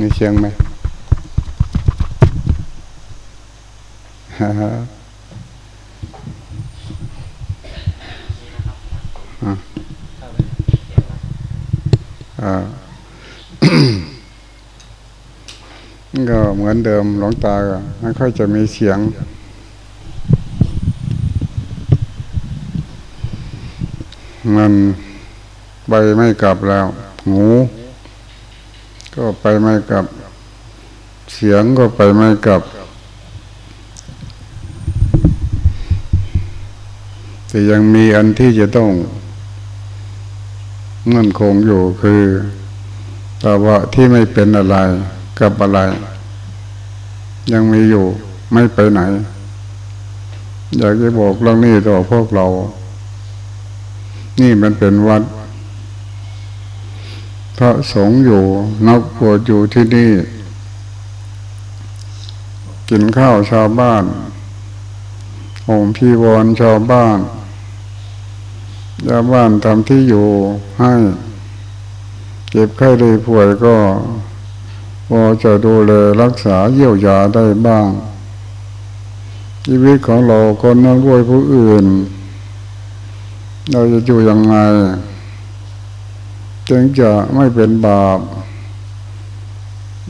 มีเสียงไหมฮ่าฮ่าอ่าก็เหมือนเดิมหลวงตาก็ไม่ค่อยจะมีเสียง มันไปไม่กลับแล้ว หู ก็ไปไม่กลับ เสียงก็ไปไม่กลับแต่ยังมีอันที่จะต้องมั่นคงอยู่คือภาวะที่ไม่เป็นอะไรกับอะไร ยังมีอยู่ไม่ไปไหน อยากจะบอกเรื่องนี้ต่อพวกเรา นี่มันเป็นวัด พระสงฆ์อยู่นักบวชอยู่ที่นี่ กินข้าวชาวบ้านห่มพีวรชาวบ้านชาวบ้านทำที่อยู่ให้เจ็บไข้ได้ป่วยก็พอจะดูแลรักษาเยี่ยวยาได้บ้าง ชีวิตของเราคนนั้นด้วยผู้อื่น เราจะอยู่ยังไง จึงจะไม่เป็นบาป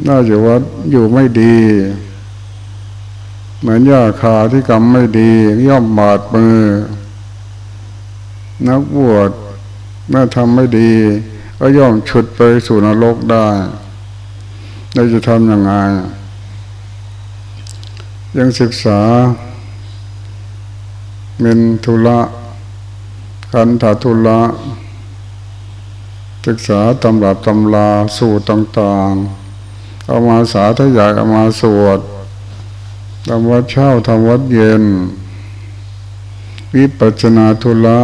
น่าจะว่าอยู่ไม่ดี เหมือนยาคาที่กรรมไม่ดี ย่อมบาดมือ นักบวชเมื่อทำไม่ดี ก็ย่อมฉุดไปสู่นรกได้เราจะทำยังไงยังศึกษาเป็นทุละคันธาทุละ ศึกษาตำรับตำลาสูตรต่างๆ เอามาสาธยายเอามาสวดทำวัดเช้าทำวัดเย็น วิปัสนาทุละ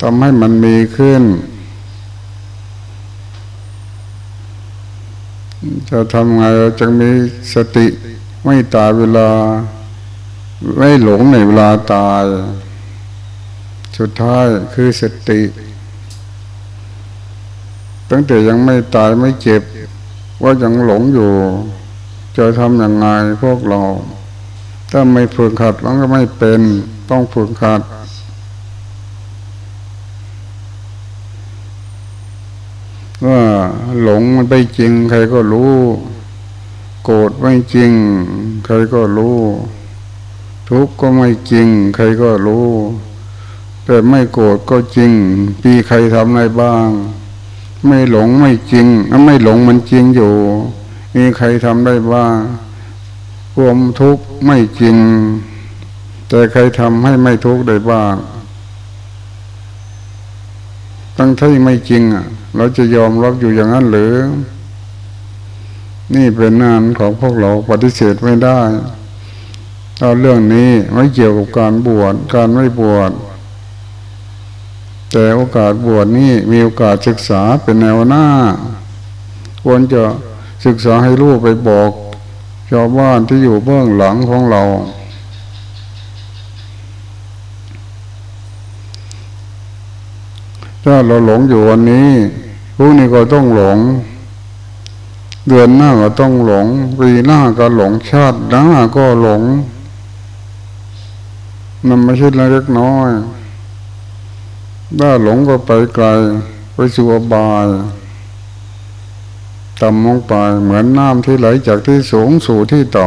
ทำให้มันมีขึ้น จะทำไงจะมีสติไม่ตายเวลา ไม่หลงในเวลาตาย สุดท้ายคือสติ ตั้งแต่ยังไม่ตายไม่เจ็บ ว่ายังหลงอยู่ จะทำอย่างไงพวกเรา ถ้าไม่ฝึกขัดมันก็ไม่เป็น ต้องฝึกขัดว่าหลงมันไปจริง ใครก็รู้ โกรธไม่จริง ใครก็รู้ ทุกข์ก็ไม่จริง ใครก็รู้ แต่ไม่โกรธก็จริงมีใครทำอะไรบ้าง ไม่หลงไม่จริงไม่หลงมันจริงอยู่ มีใครทำได้บ้างความทุกข์ไม่จริง แต่ใครทำให้ไม่ทุกข์ได้บ้างตั้งที่ไม่จริงอะ เราจะยอมรับอยู่อย่างนั้นหรือ นี่เป็นงานของพวกเราปฏิเสธไม่ได้เอาเรื่องนี้ไม่เกี่ยวกับการบวชการไม่บวช แต่โอกาสบวชนี่มีโอกาสศึกษาเป็นแนวหน้า ควรจะศึกษาให้รู้ไปบอกชาวบ้านที่อยู่เบื้องหลังของเรา ถ้าเราหลงอยู่วันนี้พรุ่งนี้ก็ต้องหลง เดือนหน้าก็ต้องหลง ปีหน้าก็หลงชาติหน้าก็หลงมันไม่ใช่เล็กน้อย ถ้าหลงก็ไปไกล ไปสู่อบายต่ำลงไปเหมือนน้ำที่ไหลจากที่สูงสู่ที่ต่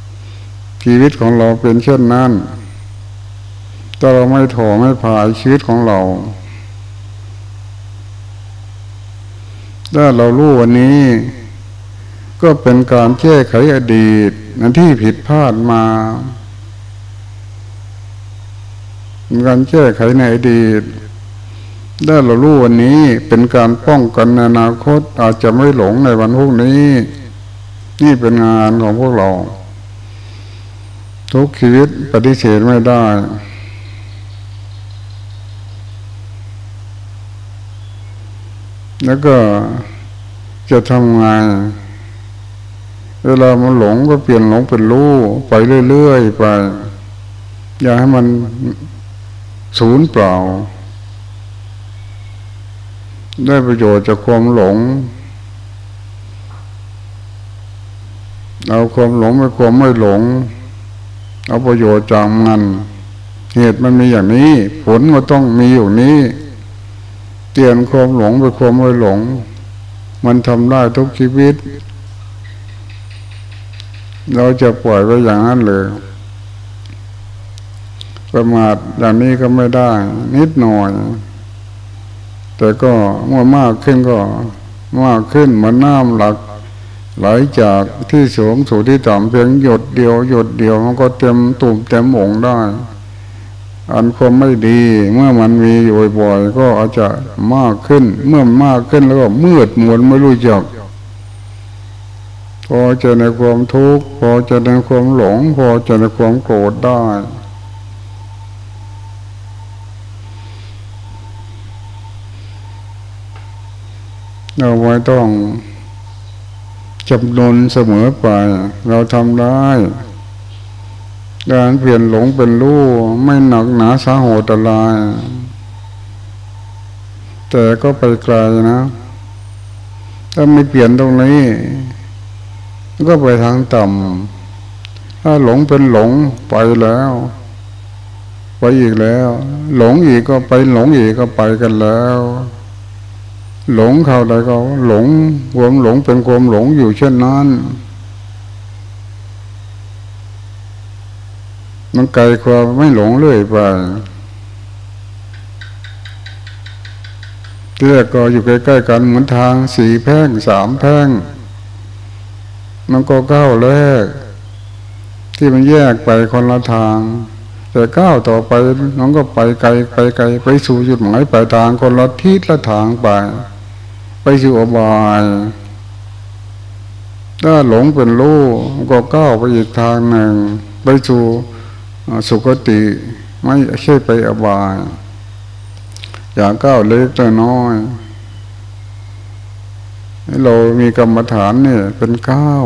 ำชีวิตของเราเป็นเช่นนั้นถ้าเราไม่ถอไม่พายชีวิตของเรา ถ้าเรารู้วันนี้ ก็เป็นการแก้ไขอดีตนั้นที่ผิดพลาดมา การแก้ไขในอดีตถ้เรารู้วันนี้เป็นการป้องกันในอนาคตอาจจะไม่หลงในวันพรุ่งนี้ นี่เป็นงานของพวกเรา ทุกชีวิตปฏิเสธไม่ได้แล้วก็จะทำไงเวลามันหลงก็เปลี่ยนหลงเป็นรู้ไปเรื่อยๆไป อย่าให้มัน สูญเปล่า ได้ประโยชน์จากความหลง เอาความหลงไปความไม่หลง เอาประโยชน์จากมันเหตุมันมีอย่างนี้ ผลก็ต้องมีอยู่นี้ เตียนความหลงไปความไม่หลง มันทำได้ทุกชีวิต เราจะปล่อยไปอย่างนั้นเลย ประมาทอย่างนี้ก็ไม่ได้ นิดหน่อย แต่ก็เมื่อมากขึ้นก็มากขึ้นเหมือนน้ำหลักไหลจากที่สูงสู่ที่ต่ำเพียงหยดเดียว หยดเดียวมันก็เต็มตุ่มเต็มองได้ อันความไม่ดีเมื่อมันมีอยู่บ่อยๆก็อาจจะมากขึ้น เมื่อมากขึ้นแล้วก็มืดมนไม่รู้จักพอจะในความทุกข์พอจะในความหลง พอจะในความโกรธได้ เราไม่ต้องจำนนเสมอไป เราทำได้การเปลี่ยนหลงเป็นรู้ไม่หนักหนาสาหัสอะไรแต่ก็ไปไกลนะ ถ้าไม่เปลี่ยนตรงนี้ ก็ไปทางต่ำถ้าหลงเป็นหลงไปแล้ว ไปอีกแล้ว หลงอีกก็ไปหลงอีกก็ไปกันแล้ว หลงเขาใดก็หลงความหลงเป็นความหลงอยู่เช่นนั้น มันไกลความไม่หลงเรื่อยไปเรียกก็อยู่ใกล้ๆกันเหมือนทางสี่แพ่งสามแพ่ง มันก็ก้าวแรก ที่มันแยกไปคนละทาง แต่ก้าวต่อไปน้องก็ไปไกลไปไกล ไปสู่จุดหมายปลายทางคนละทิศละทางไป ไปสู่อบายถ้าหลงเป็นลูกก็ก้าวไปอีกทางหนึ่ง ไปสู่สุคติไม่ใช่ไปอบาย อย่างก้าวเล็กแต่น้อยเรามีกรรมฐานเนี่ยเป็นก้าว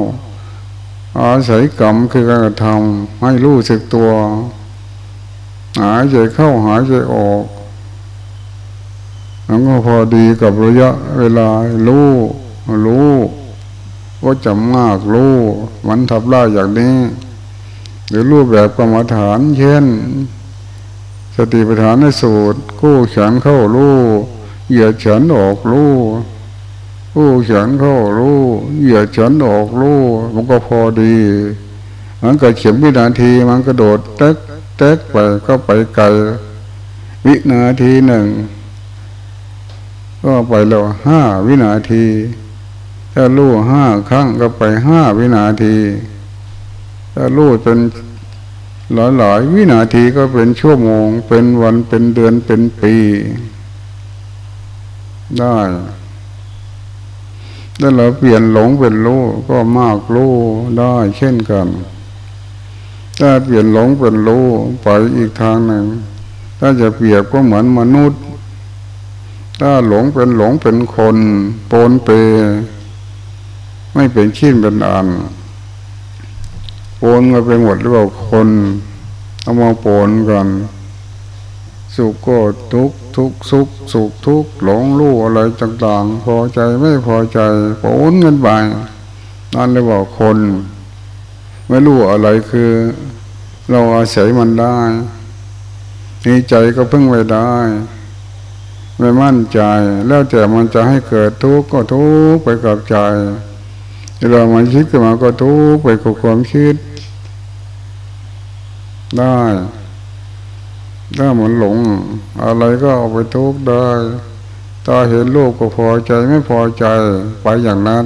อาศัยกรรมคือการทำให้รู้สึกตัว หายใจเข้าหายใจออกมันก็พอดีกับระยะเวลารู้รู้ว่าจำมากรู้มันทับได้อย่างนี้ หรือรูปแบบกรรมฐานเช่น สติปัฏฐานในสูตร กู้เฉินเข้ารู้เหยียดเฉินออกรู้กู้เฉินเข้ารู้เหยียดเฉินออกรู้มันก็พอดี มันก็เข็มวินาทีมันกระโดดเต๊ก ต๊กไปก็ไปไกล วินาทีหนึ่ง ก็ไปแล้วห้าวินาที ถ้าลู่ห้าครั้งก็ไปห้าวินาที ถ้าลู่เป็นหลายหลายวินาทีก็เป็นชั่วโมง เป็นวันเป็นเดือนเป็นปี ได้ถ้าเราเปลี่ยนหลงเป็นรู้ก็มากรู้ได้เช่นกัน ถ้าเปลี่ยนหลงเป็นรู้ไปอีกทางหนึ่ง ถ้าจะเปรียบก็เหมือนมนุษย์ ถ้าหลงเป็นหลงเป็นคนโปนเป ไม่เป็นชิ้นเป็นอันโปนมาไปหมดหรือเปล่าคนเอามาโปนกันสุขก็ทุกทุกสุขสุขทุกหลงรู้อะไรต่างๆ พอใจไม่พอใจโปนเงินไปนั่นเลยว่าคน ไม่รู้อะไรคือ เราอาศัยมันได้มีใจก็พึ่งไว้ได้ ไม่มั่นใจ แล้วแต่มันจะให้เกิดทุกข์ก็ทุกข์ไปกับใจเรามันคิดขึ้นมาก็ทุกข์ไปกับความคิด ได้ถ้าเหมือนหลง อะไรก็เอาไปทุกข์ได้ตาเห็นรูปก็พอใจไม่พอใจไปอย่างนั้น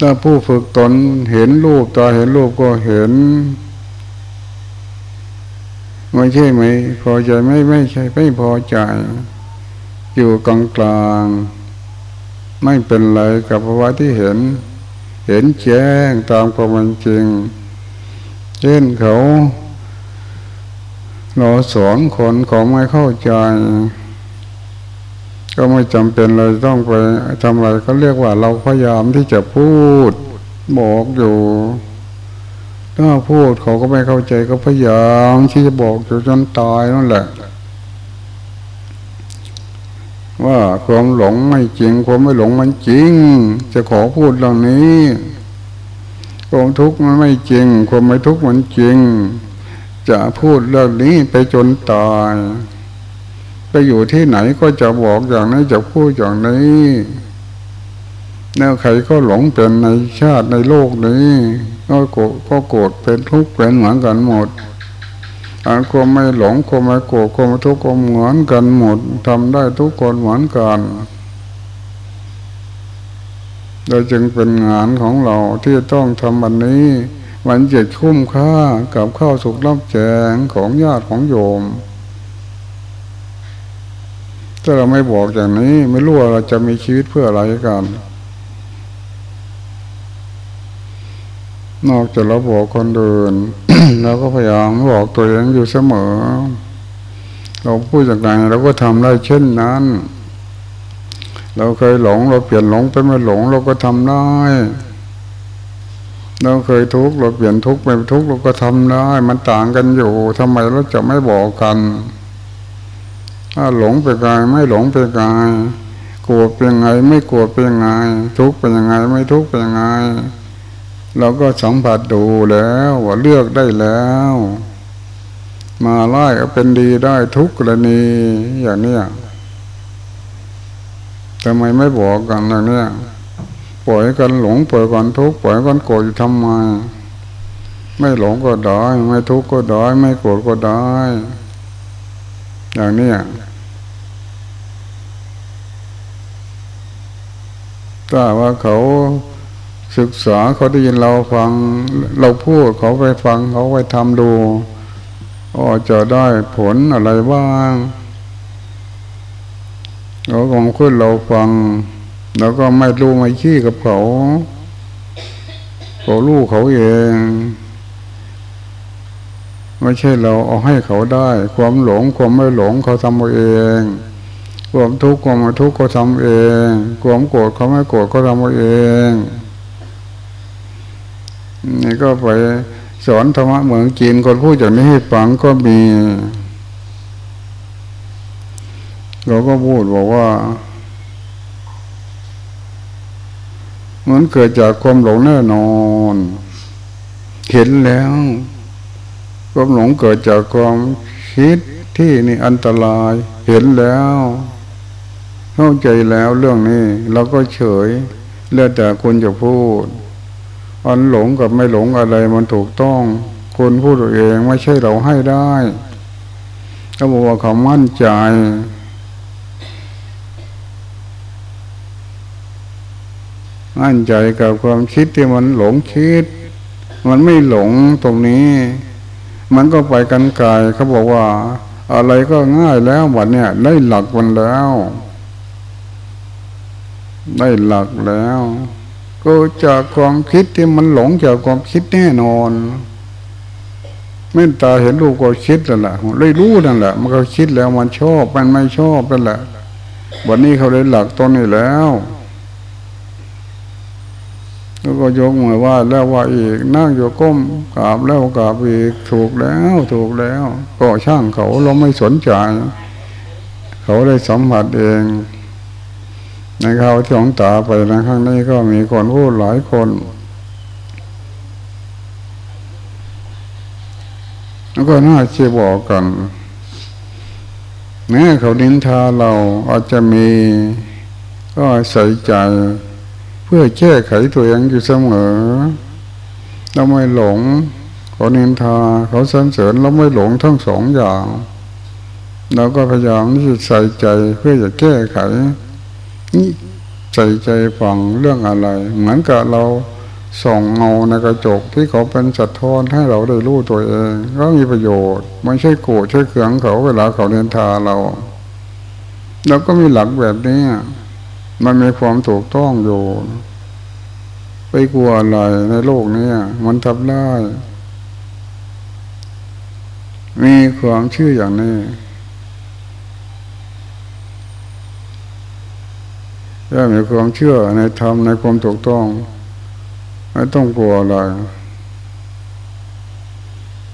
ถ้าผู้ฝึกตนเห็นรูปตาเห็นรูปก็เห็นไม่ใช่ไหม พอใจไม่ไม่ใช่ไม่พอใจ อยู่กลางกลาง ไม่เป็นไรกับภาวะที่เห็น เห็นแจ้งตามความเป็นจริง เช่นเขาเราสอนคนของไม่เข้าใจ ก็ไม่จำเป็นเลยต้องไปทำอะไรเขาเรียกว่าเราพยายามที่จะพูดบอกอยู่ถ้าพูดเขาก็ไม่เข้าใจก็พยายามที่จะบอกอยู่จนตายนั่นแหละ ว่าความหลงไม่จริง ความไม่หลงมันจริง จะขอพูดเรื่องนี้ความทุกข์มันไม่จริง ความไม่ทุกข์มันจริง จะพูดเรื่องนี้ไปจนตาย อยู่ที่ไหนก็จะบอกอย่างนี้จะพูดอย่างนี้แล้วใครก็หลงเป็นในชาติในโลกนี้ก็โกรธก็โกรธเป็นทุกข์เป็นเหมือนกันหมดอันความไม่หลงความไม่โกรธความทุกข์ก็เหมือนกันหมดทำได้ทุกคนเหมือนกันเราจึงเป็นงานของเราที่ต้องทำวันนี้ วันเจ็ดคุ้มค่ากับข้าวสุกรับแจงของญาติของโยม ถ้าเราไม่บอกอย่างนี้ ไม่รู้ว่าเราจะมีชีวิตเพื่ออะไรกัน นอกจากเราบอกคนเดินเราก็พยายามบอกตัวเองอยู่เสมอ เราพูดอย่างไรเราก็ทำได้เช่นนั้น เราเคยหลง เราเปลี่ยนหลงเป็นไม่หลง เราก็ทำได้เราเคยทุกข์เราเปลี่ยนทุกข์เป็นทุกข์เราก็ทำได้ มันต่างกันอยู่ทำไมเราจะไม่บอกกัน ถ้าหลงไปกายไม่หลงไปกายกลัวเป็นยังไง ไม่กลัวเป็นยังไง ทุกข์เป็นยังไง ไม่ทุกข์เป็นยังไง เราก็สัมผัสดูแล้วว่าเลือกได้แล้ว มาไล่ก็เป็นดีได้ทุกกรณีอย่างเนี้ยทำไมไม่บอกกันอย่างนี้ปล่อยกันหลงปล่อยกันทุกข์ปล่อยกันโกรธทำไมไม่หลงก็ได้ ไม่ทุกข์ก็ได้ ไม่โกรธก็ได้ อย่างนี้ ถ้าว่าเขาศึกษาเขาได้ยินเราฟังเราพูดเขาไปฟังเขาไปทำดูก็จะได้ผลอะไรบ้างเราลองขึ้นเราฟัง แล้วก็ไม่รู้ไม่ขี้กับเขาเขารู้เขาเองไม่ใช่เราเอาให้เขาได้ ความหลงความไม่หลงเขาทำเอง ความทุกข์ความไม่ทุกข์เขาทำเองความโกรธเขาไม่โกรธเขาทำเองนี่ก็ไปสอนธรรมะเหมืองจีนคนพูดอย่างนี้ให้ฟังก็มี เราก็พูดบอกว่ามันเกิดจากความหลงแน่นอน เห็นแล้วความหลงเกิดจากความคิดที่นี่อันตรายเห็นแล้ว เข้าใจแล้วเรื่องนี้เราก็เฉยเลือแต่คุณจะพูดอันหลงกับไม่หลงอะไรมันถูกต้อง คนพูดตัวเองไม่ใช่เราให้ได้เขาบอกว่าเขามั่นใจ มั่นใจกับความคิดที่มันหลงคิด มันไม่หลงตรงนี้ มันก็ไปกันไกลเขาบอกว่า อะไรก็ง่ายแล้ววันเนี้ยได้หลักมันแล้ว ได้หลักแล้ว ก็จากความคิดที่มันหลงจากความคิดแน่นอนเม่ตาเห็นรูปก็คิดแล้วล่ะเลยรู้นั่นแหละ มันก็คิดแล้วมันชอบมันไม่ชอบนั่นแหละ วันนี้เขาได้หลักตอนนี้แล้ว แล้วก็ยกมือว่าแล้วว่าอีกนั่งอยู่ก้มกราบแล้วกราบอีกถูกแล้วถูกแล้ว ก็ช่างเขาเราไม่สนใจ เขาได้สัมผัสเอง ในเขาที่ของตาไปในข้างนี้ก็มีคนพูดหลายคนแล้วก็น่าจะบอกกันแม้เขาดินทาเราอาจจะมีก็ใส่ใจ เพื่อแก้ไขตัวเองอยู่เสมอเราไม่หลงเขานินทาเขาสรรเสริญเราไม่หลงทั้งสองอย่างเราก็พยายามที่จะใส่ใจเพื่อจะแก้ไข ใส่ใจฟังเรื่องอะไร เหมือนกับเราส่องเงาในกระจกที่เขาเป็นสะท้อนให้เราได้รู้ตัวเอง ก็มีประโยชน์ ไม่ใช่โกรธใช่เขืองเขาเวลาเขาเนินทาเราเราก็มีหลักแบบนี้ มันมีความถูกต้องอยู่ ไปกลัวอะไรในโลกนี้มันทำได้ มีความเชื่ออย่างนี้ ถ้ามีความเชื่อในธรรมในความถูกต้อง ไม่ต้องกลัวอะไร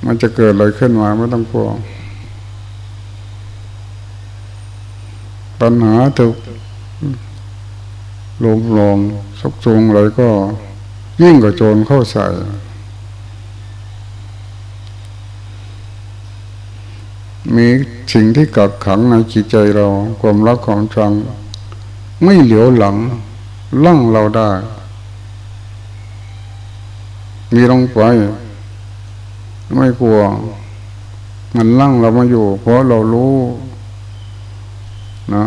มันจะเกิดอะไรขึ้นมาไม่ต้องกลัว ปัญหาถูกลมลมสักทรงอะไรก็ ยิ่งกว่าโจรเข้าใส่มีสิ่งที่กักขังในจิตใจเรา ความรักความชัง ไม่เหลียวหลังลั่งเราได้ มีลงไป ไม่กลัว มันลั่งเรามาอยู่ เพราะเรารู้นะ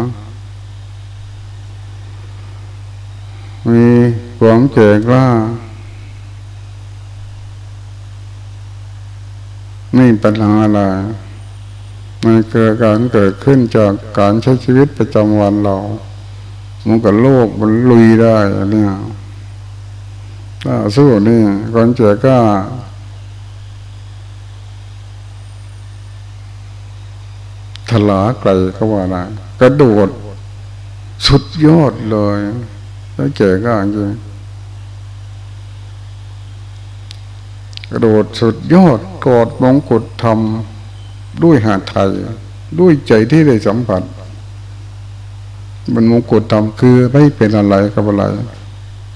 มีความเก่กล้าไม่ปัญหาอะไรมันเกิดการเกิดขึ้นจากการใช้ชีวิตประจำวันเรา มันกับโลกมันลุยได้เนี่ยถ้าสู้นี่คนเจ๋ก้าถลาไกลก็ว่าได้กระโดดสุดยอดเลยแล้วเจ๋ก้าจริงกระโดดสุดยอดกอดมงกุฎทำด้วยหาไทย ด้วยใจที่ได้สัมผัส มันมงกุฎทำคือไม่เป็นอะไรกับอะไร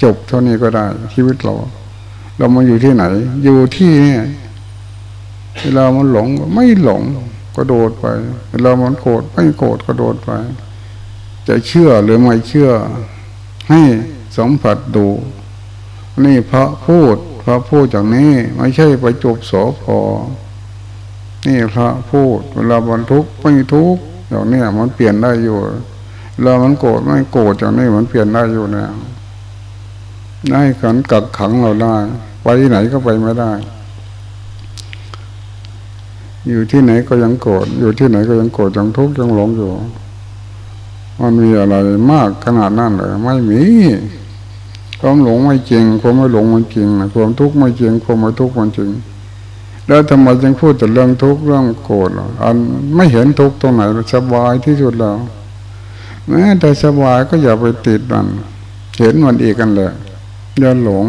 จบเท่านี้ก็ได้ ชีวิตเรา เรามาอยู่ที่ไหน อยู่ที่นี่เวลามันหลงไม่หลงก็โดดไป เวลามันโกรธไม่โกรธก็โดดไป จะเชื่อหรือไม่เชื่อ ให้สัมผัสดู นี่พระพูด พระพูดอย่างนี้ไม่ใช่ไปจบสอพอนี่พระพูด เวลาบรรทุกไม่ทุกอย่างนี้มันเปลี่ยนได้อยู่ เวลามันโกรธไม่โกรธอย่างนี้มันเปลี่ยนได้อยู่เนี่ยได้ขันกักขังเราได้ไปที่ไหนก็ไปไม่ได้ อยู่ที่ไหนก็ยังโกรธอยู่ที่ไหนก็ยังโกรธยังทุกข์ยังหลงอยู่ มันมีอะไรมากขนาดนั้นเลยไม่มีความหลงไม่จริงความไม่หลงมันจริงความทุกข์ไม่จริงความไม่ทุกข์มันจริง แล้วทำไมจึงพูดแต่เรื่องทุกข์เรื่องโกรธอันไม่เห็นทุกข์ตรงไหนสบายที่สุดแล้ว แม้แต่สบายก็อย่าไปติดมัน เห็นมันอีกกันเลยอย่าหลง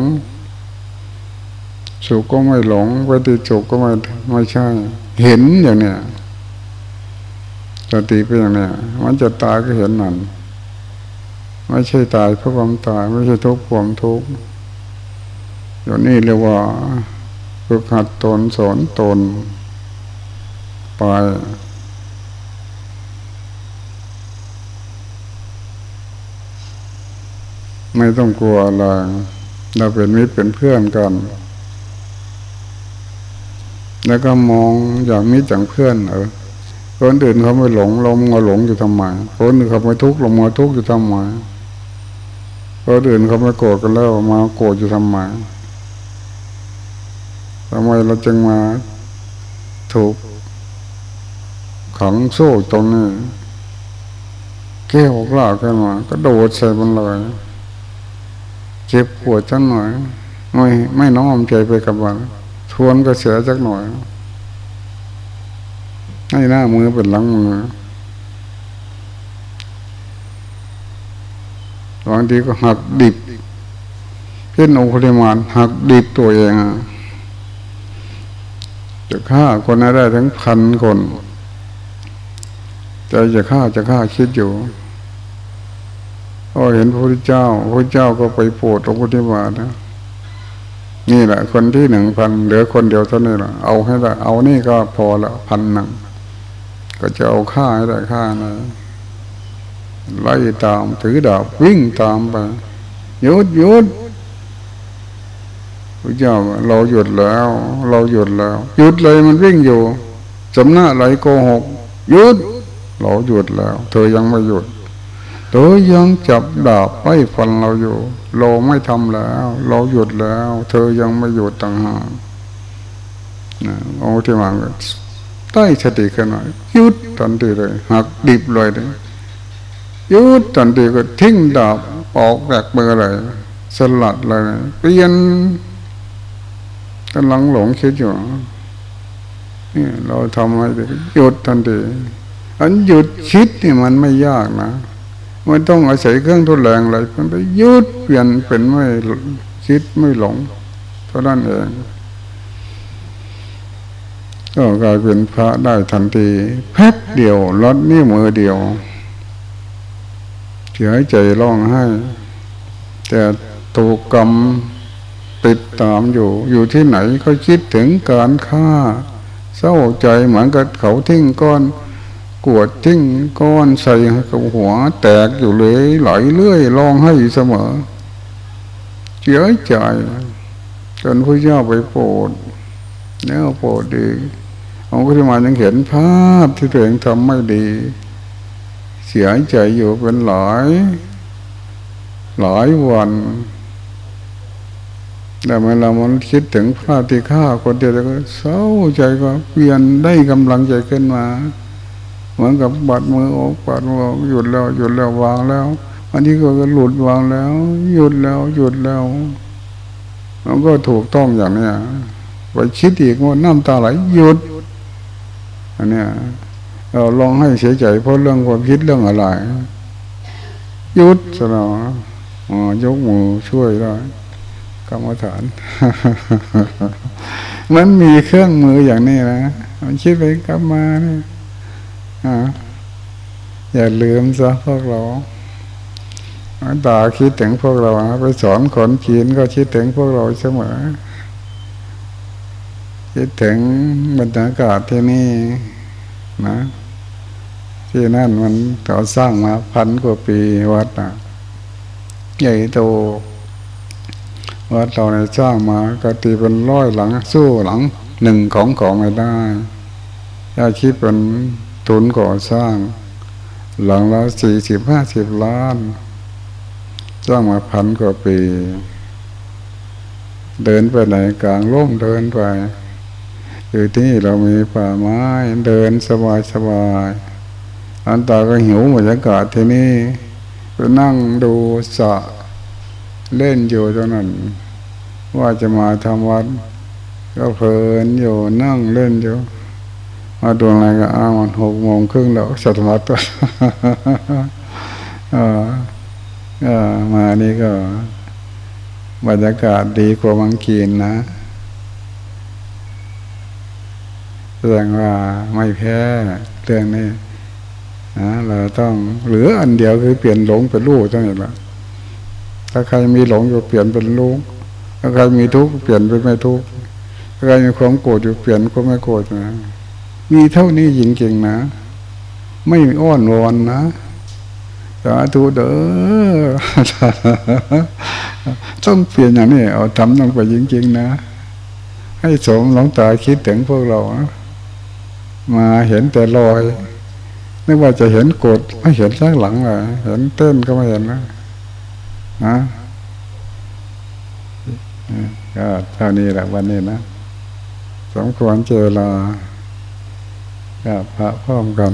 สุขก็ไม่หลงปฏิจุกก็ไม่ไม่ใช่ เห็นอย่างเนี้ยสติเป็นอย่างเนี้ยมันจะตายก็เห็นมันไม่ใช่ตายเพราะความตาย ไม่ใช่ทุกข์ความทุกข์อย่างนี้เรียกว่าฝึกหัดตนสอนตนไป ไม่ต้องกลัวอะไรเราเป็นมิตรเป็นเพื่อนกัน แล้วก็มองอย่างมิตรอย่างเพื่อนเออคนอื่นเขาไม่หลงเรามาหลงอยู่ทำไมคนอื่นเขาไม่ทุกข์เรามาทุกข์อยู่ทำไมคนอื่นเขาไม่โกรธกันแล้วมาโกรธอยู่ทำไมทำไมเราจึงมาถูกขังโซ่ตรงนี้แก้วกล้าขึ้นมาก็โดดใส่มันเลย เจ็บปวดจังหน่อย ไม่ไม่น้อมใจไปกับมันทวนก็เสียจักหน่อยให้หน้ามือเป็นหลังมือบางทีก็หักดิบเพ่นองคุลิมานหักดิบตัวเองจะฆ่าคนได้ทั้งพันคนใจจะฆ่าจะฆ่าคิดอยู่ ก็เห็นพระพุทธเจ้าพระเจ้าก็ไปโปรดองคุลิมานนะนี่แหละ คนที่หนึ่งพันเหลือคนเดียวเท่านี้แหละเอาให้ได้เอานี่ก็พอละพันหนึ่งก็จะเอาฆ่าให้ได้ฆ่านะไล่ตามถือดาบวิ่งตามไปหยุดหยุดพระเจ้าเราหยุดแล้ว เราหยุดแล้ว หยุดเลยมันวิ่งอยู่จำหน้าไหลโกหกหยุด เราหยุดแล้ว เธอยังไม่หยุด เธอยังจับดาบไว้ฟันเราอยู่ เราไม่ทำแล้ว เราหยุดแล้ว เธอยังไม่หยุดต่างหากนะโอ้ที่มาใต้สติกันหน่อยยุดทันทีเลยหักดิบเลยเลยยุดทันทีก็ทิ้งดาบออกแบกมือเลยสลัดเลยเปลี่ยนกำลังหลงคิดอยู่นี่เราทำอะไรหยุดทันทีอันหยุดคิดนี่มันไม่ยากนะ ไม่ต้องอาศัยเครื่องทุนแรงอะไรมันไปยุดเปลี่ยนเป็นไม่คิดไม่หลงเท่านั้นเองก็กลายเป็นพระได้ทันทีแป๊บเดียวลดนิ้วมือเดียวเสียใจร้องให้ แต่ถูกกรรมติดตามอยู่ อยู่ที่ไหนก็คิดถึงการฆ่า เศร้าใจเหมือนกับเขาทิ้งก้อน กวดทิ้งก้อนใส่กับหัว แตกอยู่เลยไหลเลื่อยร้องให้เสมอเจียใจจนพระเจ้าไปโปรดเนี่ยโปรดดีองค์พระมายังเห็นภาพที่ตัวเองทำไม่ดี เสียใจอยู่เป็นหลายหลายวันแต่เมื่อเรามันคิดถึงพระที่ฆ่าคนเดียวก็เศร้าใจก็เปลี่ยนได้กำลังใจขึ้นมา เหมือนกับบัดมือออกบัดมือออกหยุดแล้วหยุดแล้ววางแล้ว อันนี้ก็หลุดวางแล้ว หยุดแล้วหยุดแล้วมันก็ถูกต้องอย่างเนี้ยไปคิดอีกว่าน้ำตาไหลหยุดอันเนี้ยเราลองให้เสียใจเพราะเรื่องความคิดเรื่องอะไรหยุดสนอยกมือช่วยได้กรรมฐาน มันมีเครื่องมืออย่างนี้นะ มันคิดไปกลับมาเนี่ย อย่าลืมซะพวกเราตาคิดถึงพวกเราไปสอนคนจีนก็คิดถึงพวกเราเสมอ คิดถึงบรรยากาศที่นี่นะ ที่นั่นมันเขาสร้างมาพันกว่าปีวัดนะใหญ่โตวัดเราในสร้างมากตีเป็นร้อยหลังสู้หลังหนึ่งของของไม่ได้ถ้าคิดเป็น ทุนก่อสร้าง หลังละสี่สิบห้าสิบล้านสร้างมาพันกว่าปี เดินไปไหนกลางร่มเดินไป อยู่ที่เรามีป่าไม้เดินสบายสบายอันตาก็หิวบรรยากาศที่นี่ไปนั่งดูสะเล่นอยู่ตรงนั้น ว่าจะมาทำวัดก็เพลินอยู่นั่งเล่นอยู่ มาดูอะไรก็อ้าวมันหกโมงครึ่งแล้วสัตว์วัดก็มานี่ก็ บรรยากาศดีกว่าบางกีนนะแสดงว่าไม่แพ้เรื่องนี้นะเราต้องเหลืออันเดียวคือเปลี่ยนหลงเป็นรู้เท่านั้นแหละถ้าใครมีหลงอยู่เปลี่ยนเป็นรู้ถ้าใครมีทุกข์เปลี่ยนเป็นไม่ทุกข์ถ้าใครมีความโกรธอยู่เปลี่ยนก็ไม่โกรธนะ มีเท่านี้จริงๆนะ ไม่อ้อนวอนนะสาธุเด้อต้องเปลี่ยนอย่างนี้เอาทำลงไปจริงๆนะ ให้สมหลงตาคิดถึงพวกเรามาเห็นแต่รอยนึกว่าจะเห็นกดไม่เห็นข้างหลังเลยเห็นเต้นก็ไม่เห็นนะนะก็เท่านี้แหละวันนี้นะสมควรเจอลา พระพร้อมกัน